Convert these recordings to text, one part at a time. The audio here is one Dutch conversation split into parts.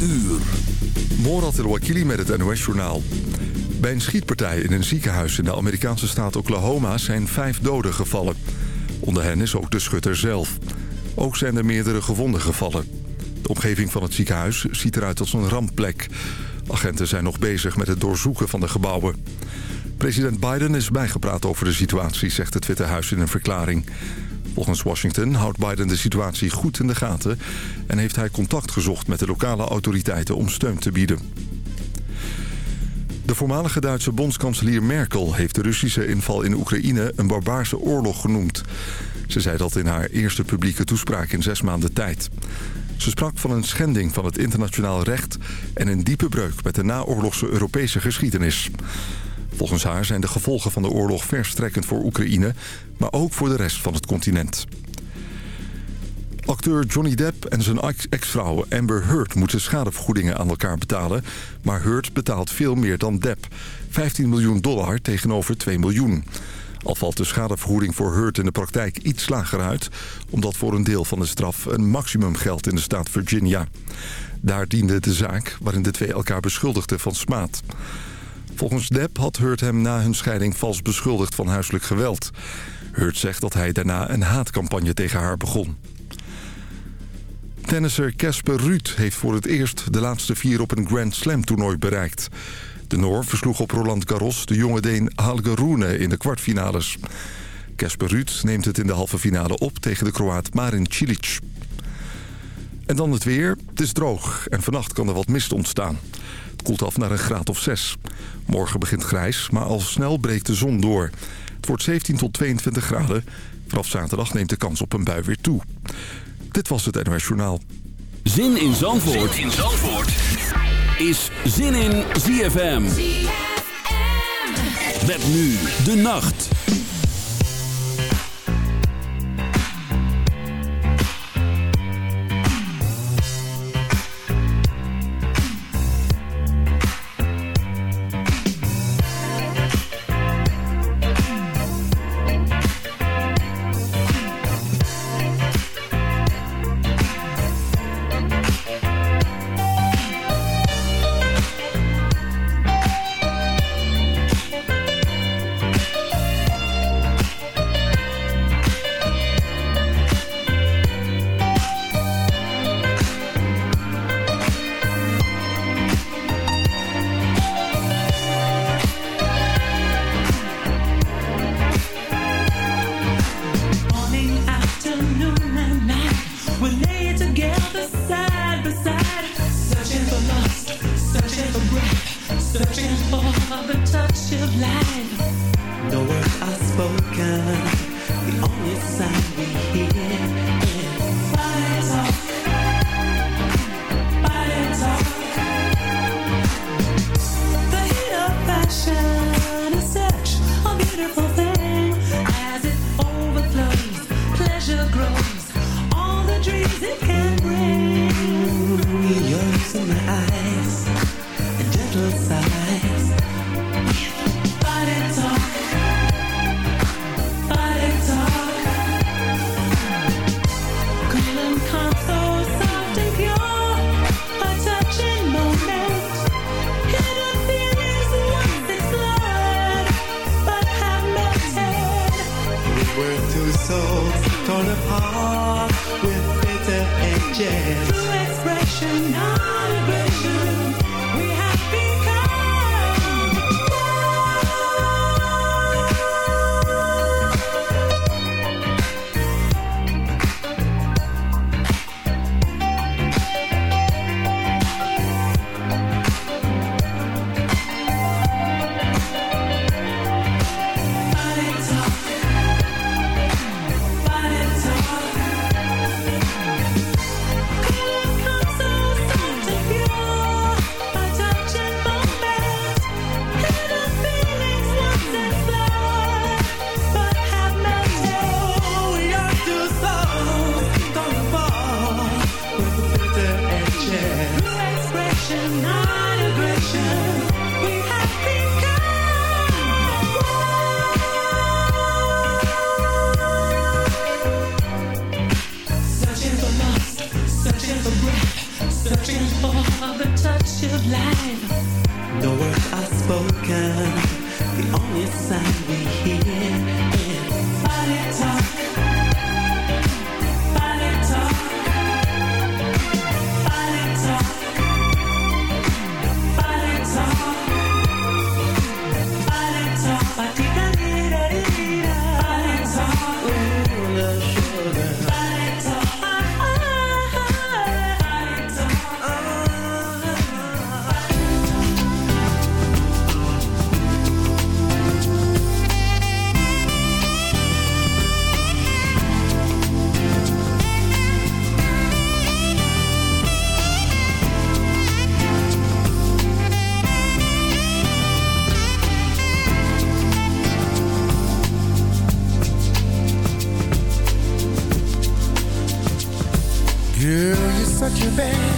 uur. Morat El-Wakili met het NOS-journaal. Bij een schietpartij in een ziekenhuis in de Amerikaanse staat Oklahoma... zijn vijf doden gevallen. Onder hen is ook de schutter zelf. Ook zijn er meerdere gewonden gevallen. De omgeving van het ziekenhuis ziet eruit als een rampplek. Agenten zijn nog bezig met het doorzoeken van de gebouwen. President Biden is bijgepraat over de situatie, zegt het Witte Huis in een verklaring. Volgens Washington houdt Biden de situatie goed in de gaten... en heeft hij contact gezocht met de lokale autoriteiten om steun te bieden. De voormalige Duitse bondskanselier Merkel heeft de Russische inval in Oekraïne een barbaarse oorlog genoemd. Ze zei dat in haar eerste publieke toespraak in zes maanden tijd. Ze sprak van een schending van het internationaal recht en een diepe breuk met de naoorlogse Europese geschiedenis. Volgens haar zijn de gevolgen van de oorlog verstrekkend voor Oekraïne, maar ook voor de rest van het continent. Acteur Johnny Depp en zijn ex-vrouw Amber Heard moeten schadevergoedingen aan elkaar betalen. Maar Heard betaalt veel meer dan Depp. 15 miljoen dollar tegenover 2 miljoen. Al valt de schadevergoeding voor Heard in de praktijk iets lager uit... omdat voor een deel van de straf een maximum geldt in de staat Virginia. Daar diende de zaak waarin de twee elkaar beschuldigden van smaad. Volgens Depp had Heard hem na hun scheiding vals beschuldigd van huiselijk geweld. Heard zegt dat hij daarna een haatcampagne tegen haar begon. Tennisser Casper Ruud heeft voor het eerst de laatste vier op een Grand Slam toernooi bereikt. De Noor versloeg op Roland Garros de jonge Deen Halge Rune in de kwartfinales. Casper Ruud neemt het in de halve finale op tegen de Kroaat Marin Cilic. En dan het weer. Het is droog en vannacht kan er wat mist ontstaan. Het koelt af naar een graad of 6. Morgen begint grijs, maar al snel breekt de zon door. Het wordt 17 tot 22 graden. Vanaf zaterdag neemt de kans op een bui weer toe. Dit was het NOS Journaal. Zin in Zandvoort, zin in Zandvoort. is Zin in ZFM. ZFM. Met nu de nacht. you, babe.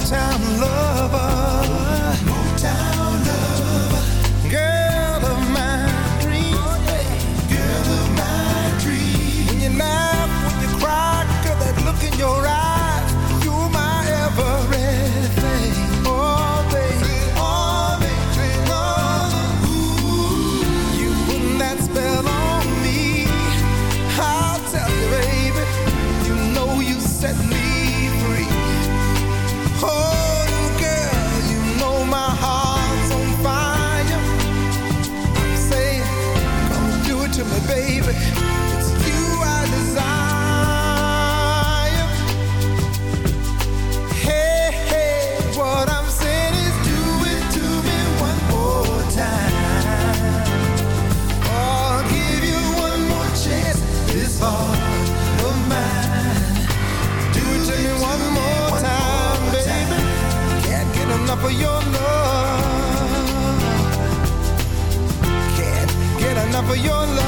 Free. Oh, your love.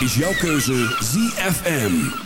Is jouw keuze ZFM.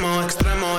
extremo, extremo,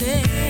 say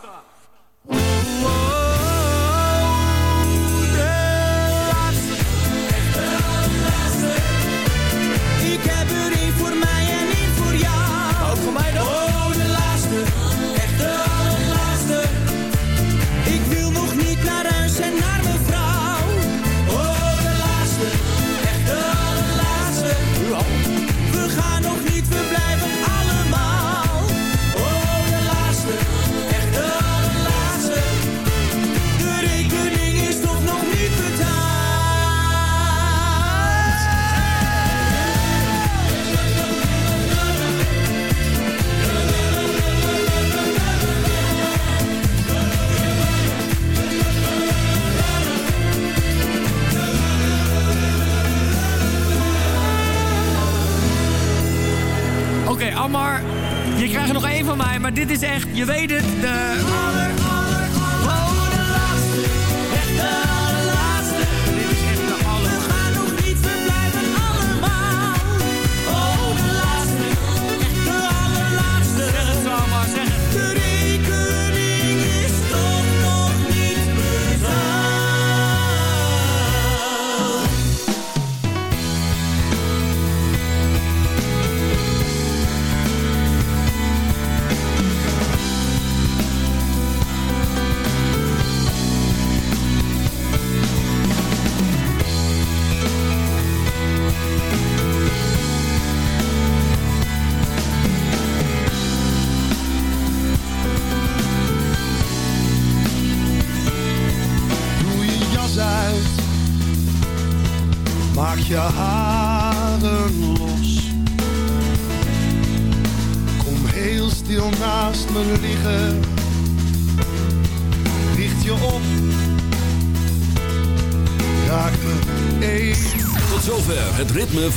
Je weet het, de...